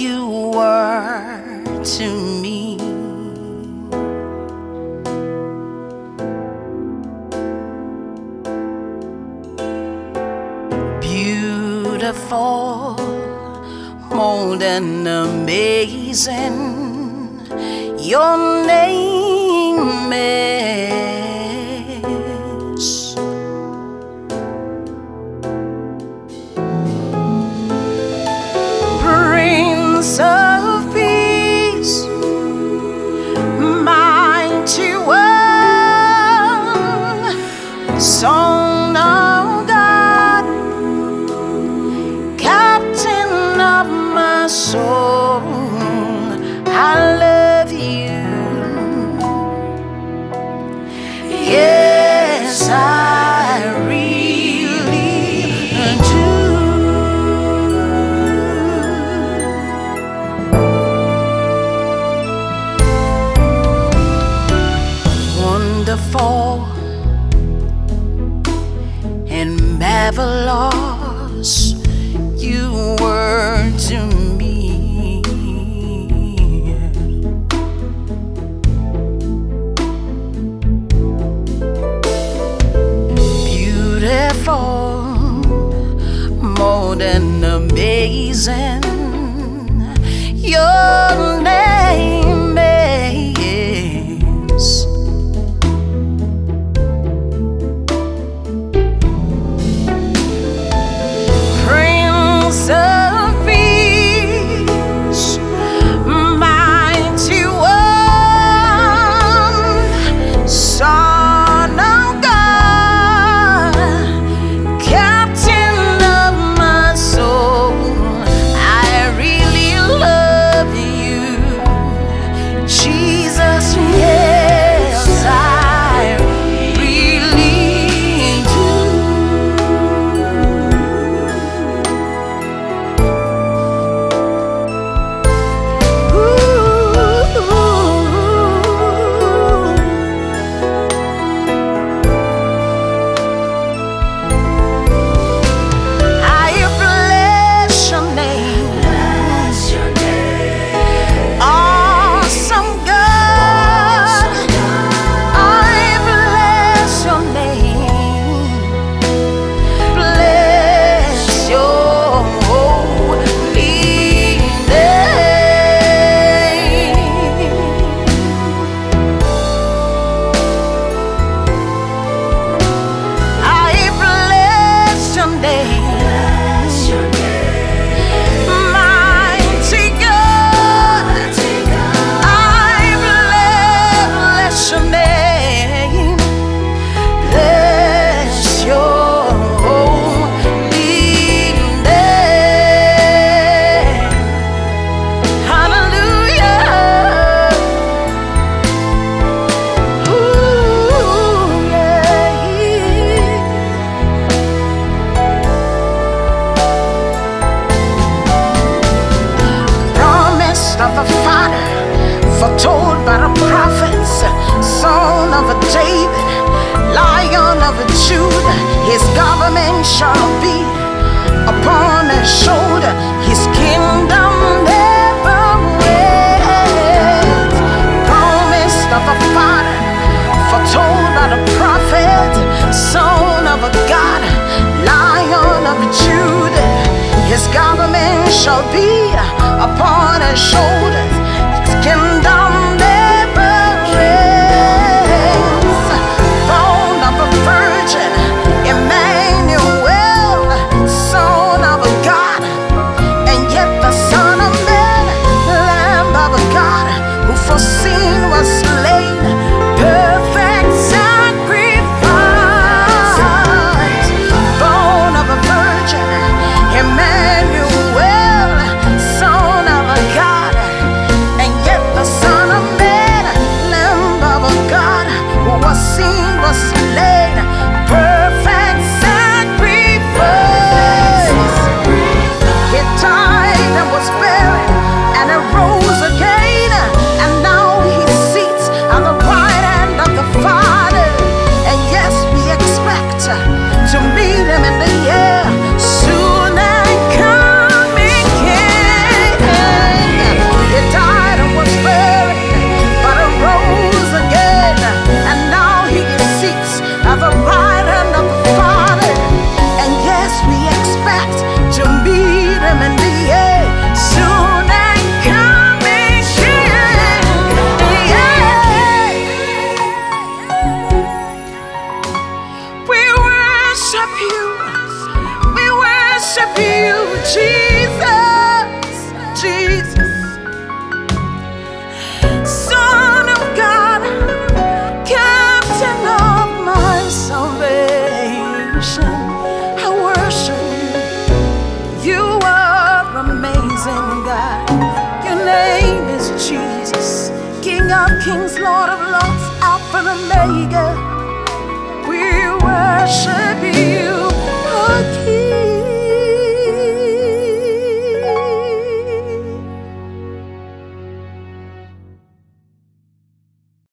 you were to me. Beautiful, more than amazing, your name is. never lost you were to me. Beautiful, more than amazing. Your foretold by the prophets, son of a David, lion of a Judah. His government shall be upon his shoulder, his kingdom never ends. Promised of a father, foretold by the prophet, son of a God, lion of Judah. His government shall be upon his shoulders. 见到 Kings, Lord of Lords, Alpha and Omega.